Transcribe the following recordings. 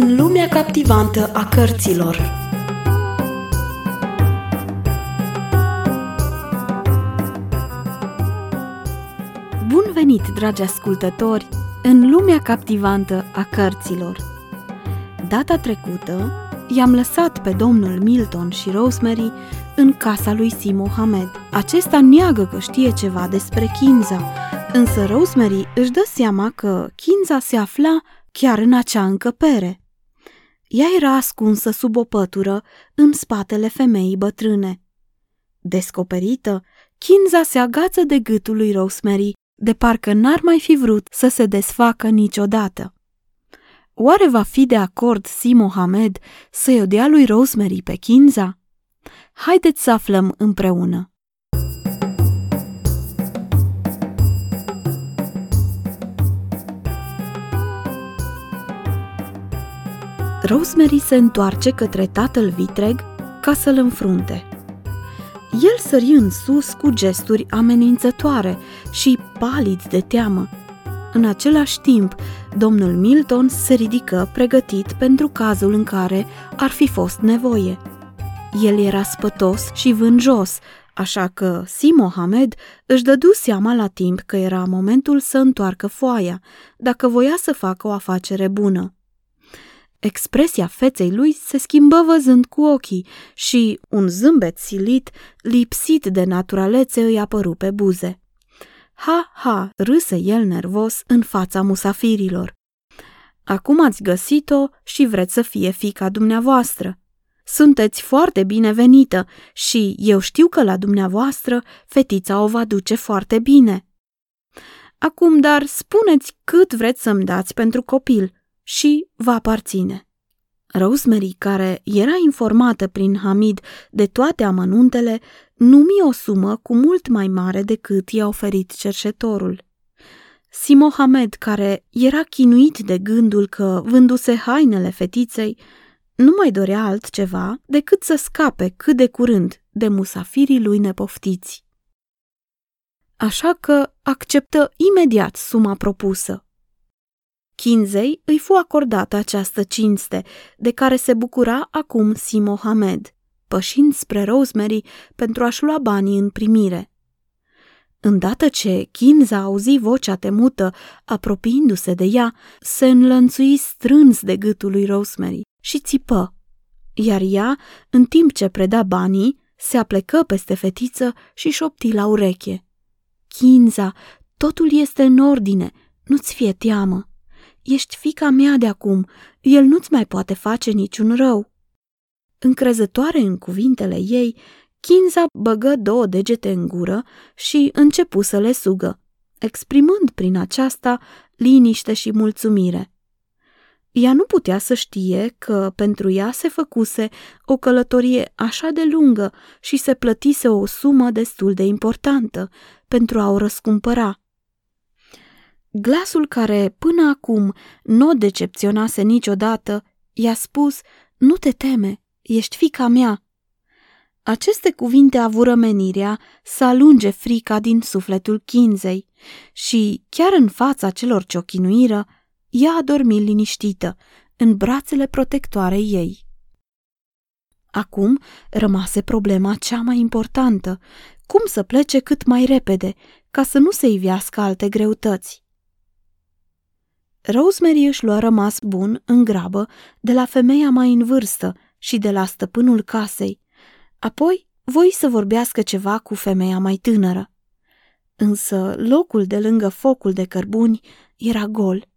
În lumea captivantă a cărților Bun venit, dragi ascultători, în lumea captivantă a cărților! Data trecută i-am lăsat pe domnul Milton și Rosemary în casa lui Si Mohamed. Acesta neagă că știe ceva despre Kinza, însă Rosemary își dă seama că Kinza se afla chiar în acea încăpere. Ea era ascunsă sub o pătură în spatele femeii bătrâne. Descoperită, Kinza se agață de gâtul lui Rosemary, de parcă n-ar mai fi vrut să se desfacă niciodată. Oare va fi de acord Si Mohamed să-i o dea lui Rosemary pe Kinza? Haideți să aflăm împreună. Rosemary se întoarce către tatăl vitreg ca să-l înfrunte. El sări în sus cu gesturi amenințătoare și palid de teamă. În același timp, domnul Milton se ridică pregătit pentru cazul în care ar fi fost nevoie. El era spătos și vânjos, așa că Si Mohamed își dădu seama la timp că era momentul să întoarcă foaia, dacă voia să facă o afacere bună. Expresia feței lui se schimbă văzând cu ochii și un zâmbet silit, lipsit de naturalețe, îi apăru pe buze. Ha, ha, râse el nervos în fața musafirilor. Acum ați găsit-o și vreți să fie fica dumneavoastră. Sunteți foarte binevenită și eu știu că la dumneavoastră fetița o va duce foarte bine. Acum, dar spuneți cât vreți să-mi dați pentru copil și va aparține. Rosemary, care era informată prin Hamid de toate amănuntele, numi o sumă cu mult mai mare decât i-a oferit cerșetorul. Si Mohamed, care era chinuit de gândul că vânduse hainele fetiței, nu mai dorea altceva decât să scape cât de curând de musafirii lui nepoftiți. Așa că acceptă imediat suma propusă. Kinzei îi fu acordată această cinste, de care se bucura acum Si Mohamed, pășind spre Rosemary pentru a-și lua banii în primire. Îndată ce Kinza auzi vocea temută apropiindu-se de ea, se înlănțui strâns de gâtul lui Rosemary și țipă, iar ea, în timp ce preda banii, se aplecă peste fetiță și șopti la ureche. Kinza, totul este în ordine, nu-ți fie teamă. Ești fica mea de acum, el nu-ți mai poate face niciun rău. Încrezătoare în cuvintele ei, Kinza băgă două degete în gură și începu să le sugă, exprimând prin aceasta liniște și mulțumire. Ea nu putea să știe că pentru ea se făcuse o călătorie așa de lungă și se plătise o sumă destul de importantă pentru a o răscumpăra. Glasul care până acum nu o decepționase niciodată, i-a spus, nu te teme, ești fica mea. Aceste cuvinte avură menirea să alunge frica din sufletul Kinzei și, chiar în fața celor ce o chinuiră, ea a dormit liniștită, în brațele protectoare ei. Acum rămase problema cea mai importantă, cum să plece cât mai repede, ca să nu se ivească alte greutăți. Rosemary își lua rămas bun, în grabă, de la femeia mai în vârstă și de la stăpânul casei. Apoi voi să vorbească ceva cu femeia mai tânără. Însă locul de lângă focul de cărbuni era gol.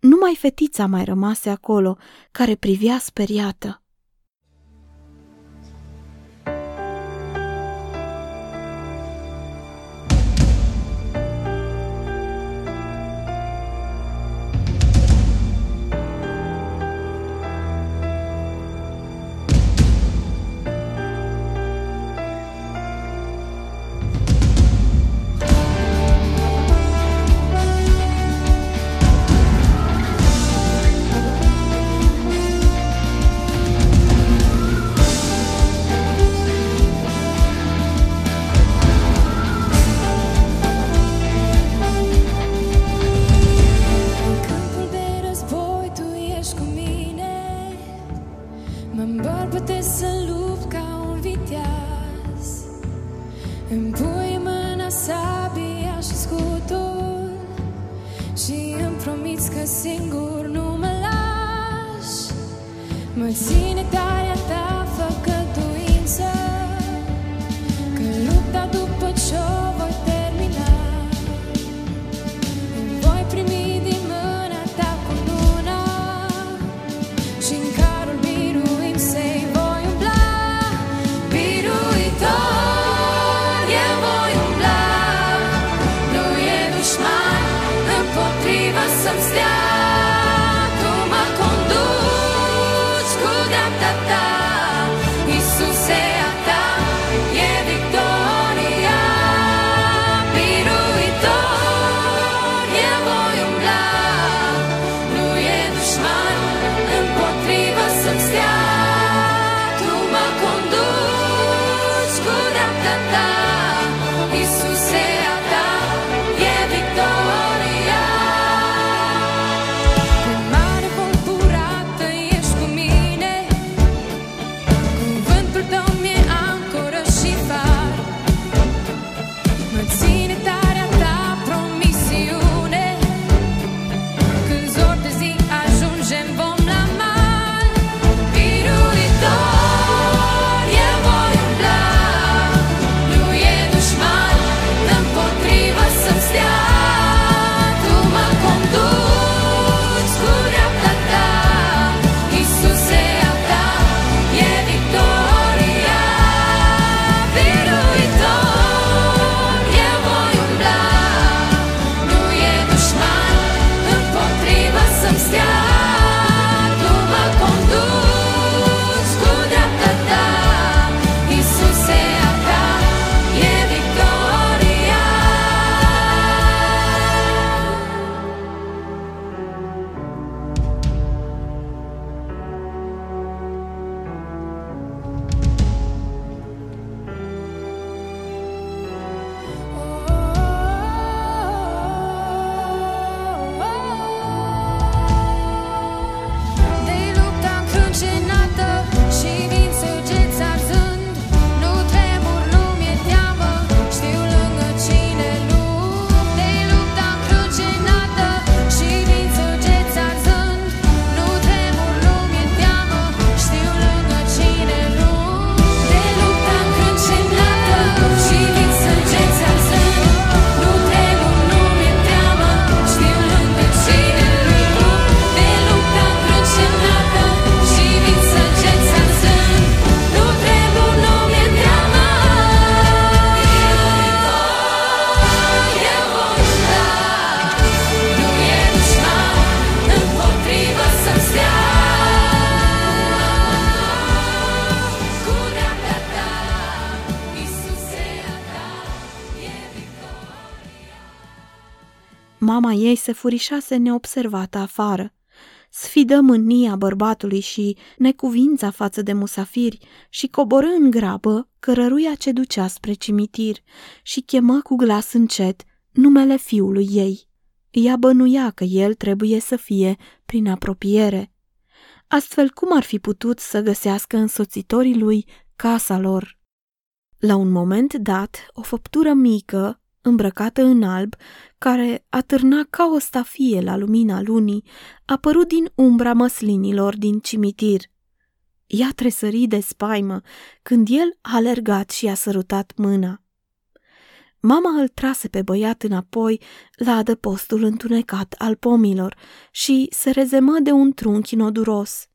Numai fetița mai rămase acolo, care privea speriată. Mama ei se furișase neobservată afară. Sfidă mânia bărbatului și necuvința față de musafiri și coborâ în grabă cărăruia ce ducea spre cimitir și chemă cu glas încet numele fiului ei. Ea bănuia că el trebuie să fie prin apropiere. Astfel, cum ar fi putut să găsească însoțitorii lui casa lor? La un moment dat, o făptură mică, îmbrăcată în alb, care atârna ca o stafie la lumina lunii, a apărut din umbra măslinilor din cimitir. Ea tresări de spaimă când el a alergat și a sărutat mâna. Mama îl trase pe băiat înapoi la adăpostul întunecat al pomilor și se rezemă de un trunchi noduros.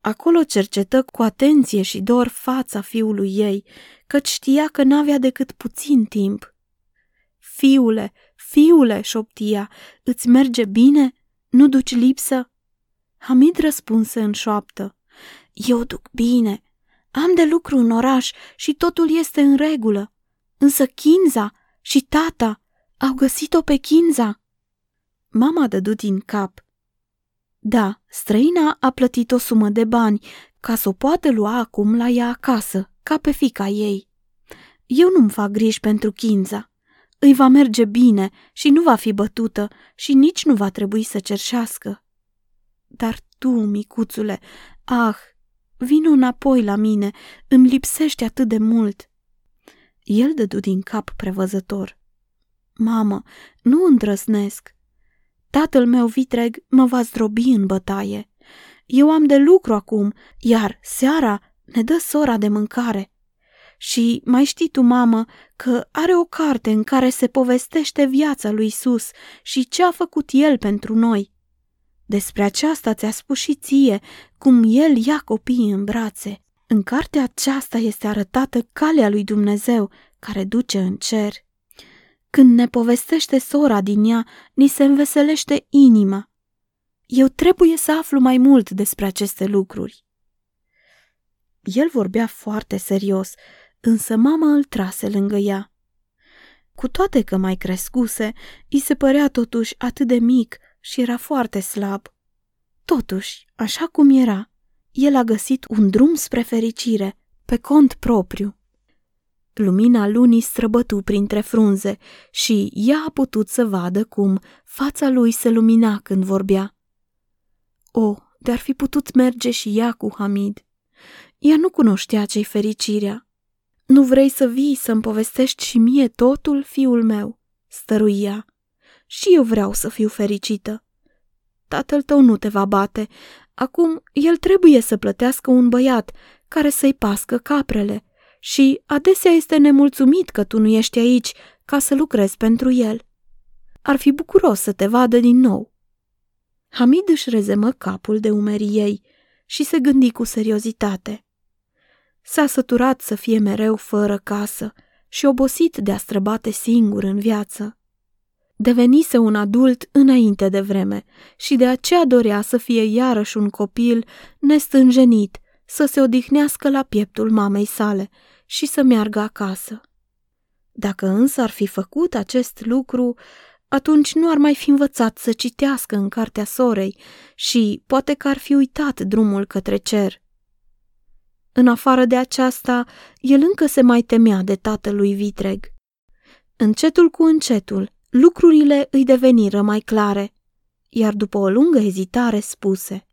Acolo cercetă cu atenție și dor fața fiului ei, căci știa că n-avea decât puțin timp. Fiule, fiule, șoptia, îți merge bine? Nu duci lipsă? Hamid răspunse în șoaptă. Eu duc bine. Am de lucru în oraș și totul este în regulă. Însă Kinza și tata au găsit-o pe Kinza. Mama dădu din cap. Da, străina a plătit o sumă de bani ca să o poată lua acum la ea acasă, ca pe fica ei. Eu nu-mi fac griji pentru Kinza. Îi va merge bine și nu va fi bătută și nici nu va trebui să cerșească. Dar tu, micuțule, ah, vino înapoi la mine, îmi lipsești atât de mult. El dădu din cap prevăzător. Mamă, nu îndrăznesc. Tatăl meu vitreg mă va zdrobi în bătaie. Eu am de lucru acum, iar seara ne dă sora de mâncare. Și mai știi tu, mamă, că are o carte în care se povestește viața lui Isus și ce a făcut el pentru noi. Despre aceasta ți-a spus și ție, cum el ia copiii în brațe. În cartea aceasta este arătată calea lui Dumnezeu care duce în cer. Când ne povestește sora din ea, ni se înveselește inima. Eu trebuie să aflu mai mult despre aceste lucruri. El vorbea foarte serios, însă mama îl trase lângă ea. Cu toate că mai crescuse, îi se părea totuși atât de mic și era foarte slab. Totuși, așa cum era, el a găsit un drum spre fericire, pe cont propriu. Lumina lunii străbătu printre frunze și ea a putut să vadă cum fața lui se lumina când vorbea. O, de-ar fi putut merge și ea cu Hamid. Ea nu cunoștea ce-i fericirea. Nu vrei să vii să-mi povestești și mie totul, fiul meu?" stăruia. Și eu vreau să fiu fericită. Tatăl tău nu te va bate. Acum el trebuie să plătească un băiat care să-i pască caprele și adesea este nemulțumit că tu nu ești aici ca să lucrezi pentru el. Ar fi bucuros să te vadă din nou. Hamid își rezemă capul de umerii ei și se gândi cu seriozitate. S-a săturat să fie mereu fără casă și obosit de a străbate singur în viață. Devenise un adult înainte de vreme și de aceea dorea să fie iarăși un copil nestânjenit, să se odihnească la pieptul mamei sale și să meargă acasă. Dacă însă ar fi făcut acest lucru, atunci nu ar mai fi învățat să citească în cartea sorei și poate că ar fi uitat drumul către cer. În afară de aceasta, el încă se mai temea de tatălui vitreg. Încetul cu încetul, lucrurile îi deveniră mai clare, iar după o lungă ezitare spuse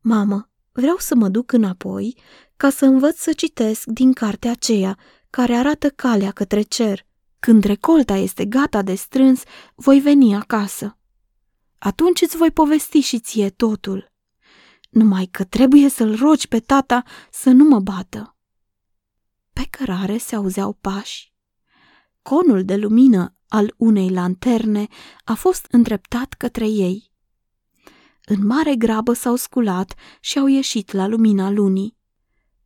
Mamă, vreau să mă duc înapoi ca să învăț să citesc din cartea aceea care arată calea către cer. Când recolta este gata de strâns, voi veni acasă. Atunci îți voi povesti și ție totul numai că trebuie să-l rogi pe tata să nu mă bată. Pe cărare se auzeau pași. Conul de lumină al unei lanterne a fost îndreptat către ei. În mare grabă s-au sculat și au ieșit la lumina lunii.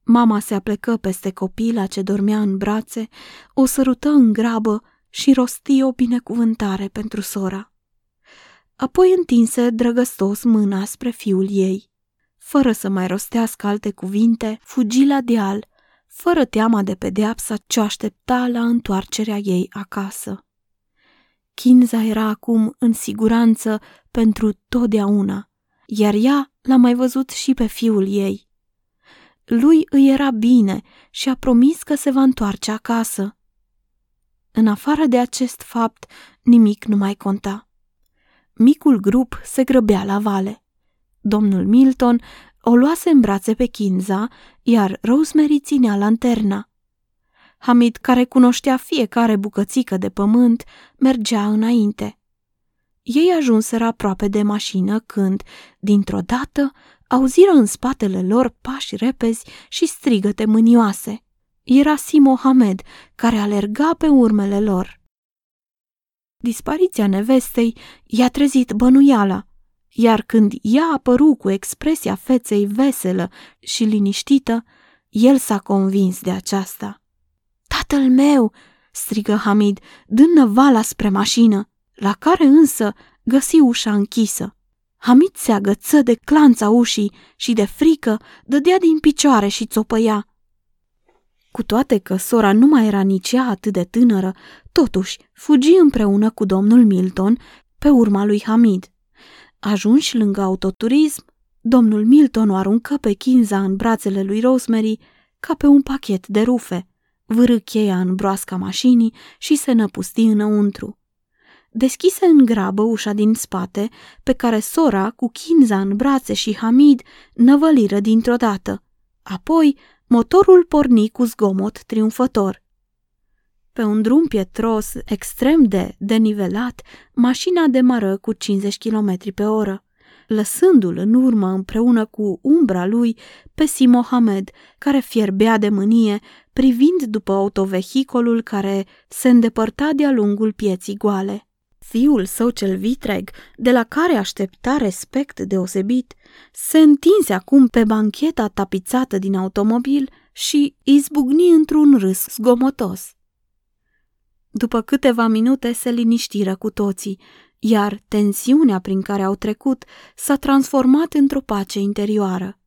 Mama se aplecă peste copila ce dormea în brațe, o sărută în grabă și rosti o binecuvântare pentru sora. Apoi întinse drăgăstos mâna spre fiul ei fără să mai rostească alte cuvinte, fugi la deal, fără teama de pedeapsa ce aștepta la întoarcerea ei acasă. Kinza era acum în siguranță pentru totdeauna, iar ea l-a mai văzut și pe fiul ei. Lui îi era bine și a promis că se va întoarce acasă. În afară de acest fapt, nimic nu mai conta. Micul grup se grăbea la vale. Domnul Milton o luase în brațe pe Kinza, iar Rosemary ținea lanterna. Hamid, care cunoștea fiecare bucățică de pământ, mergea înainte. Ei ajunseră aproape de mașină când, dintr-o dată, auziră în spatele lor pași repezi și strigăte mânioase. Era Si Mohamed, care alerga pe urmele lor. Dispariția nevestei i-a trezit bănuiala iar când ea apăru cu expresia feței veselă și liniștită, el s-a convins de aceasta. Tatăl meu!" strigă Hamid, dând năvala spre mașină, la care însă găsi ușa închisă. Hamid se agăță de clanța ușii și de frică dădea din picioare și țopăia. Cu toate că sora nu mai era nici ea atât de tânără, totuși fugi împreună cu domnul Milton pe urma lui Hamid. Ajunși lângă autoturism, domnul Milton o aruncă pe Kinza în brațele lui Rosemary ca pe un pachet de rufe, vârâ cheia în broasca mașinii și se năpusti înăuntru. Deschise în grabă ușa din spate, pe care sora, cu Kinza în brațe și Hamid, năvăliră dintr-o dată. Apoi, motorul porni cu zgomot triumfător. Pe un drum pietros, extrem de denivelat, mașina demară cu 50 km pe oră, lăsându-l în urmă împreună cu umbra lui pe Si Mohamed, care fierbea de mânie, privind după autovehicolul care se îndepărta de-a lungul pieții goale. Fiul său cel vitreg, de la care aștepta respect deosebit, se întinse acum pe bancheta tapițată din automobil și izbucni într-un râs zgomotos. După câteva minute se liniștiră cu toții, iar tensiunea prin care au trecut s-a transformat într-o pace interioară.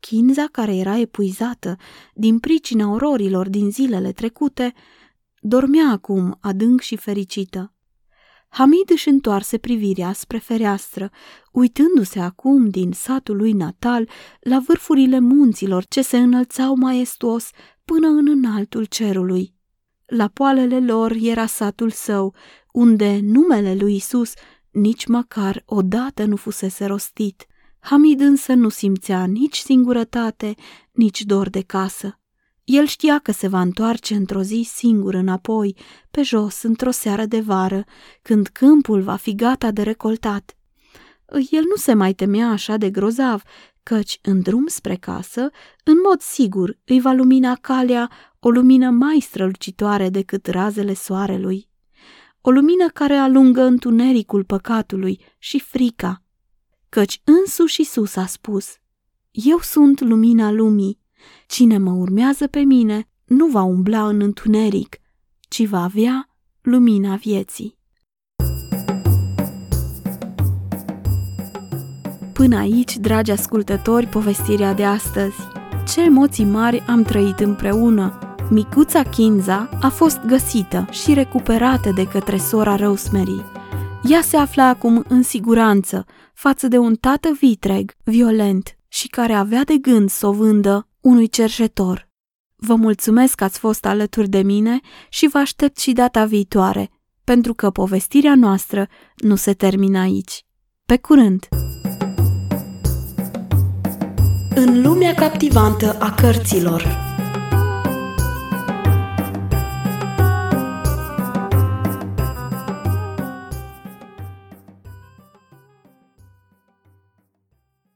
Kinza, care era epuizată din pricina ororilor din zilele trecute, dormea acum adânc și fericită. Hamid își întoarse privirea spre fereastră, uitându-se acum din satul lui natal la vârfurile munților ce se înălțau maestuos până în înaltul cerului. La poalele lor era satul său, unde numele lui Isus nici măcar odată nu fusese rostit. Hamid însă nu simțea nici singurătate, nici dor de casă. El știa că se va întoarce într-o zi singur înapoi, pe jos, într-o seară de vară, când câmpul va fi gata de recoltat. El nu se mai temea așa de grozav, căci în drum spre casă, în mod sigur, îi va lumina calea o lumină mai strălucitoare decât razele soarelui. O lumină care alungă întunericul păcatului și frica, căci însuși Iisus a spus, Eu sunt lumina lumii, cine mă urmează pe mine nu va umbla în întuneric, ci va avea lumina vieții. Până aici, dragi ascultători, povestirea de astăzi. Ce emoții mari am trăit împreună! Micuța Kinza a fost găsită și recuperată de către sora Rosemary. Ea se afla acum în siguranță față de un tată vitreg, violent și care avea de gând să o vândă unui cerșetor. Vă mulțumesc că ați fost alături de mine și vă aștept și data viitoare, pentru că povestirea noastră nu se termină aici. Pe curând! În lumea captivantă a cărților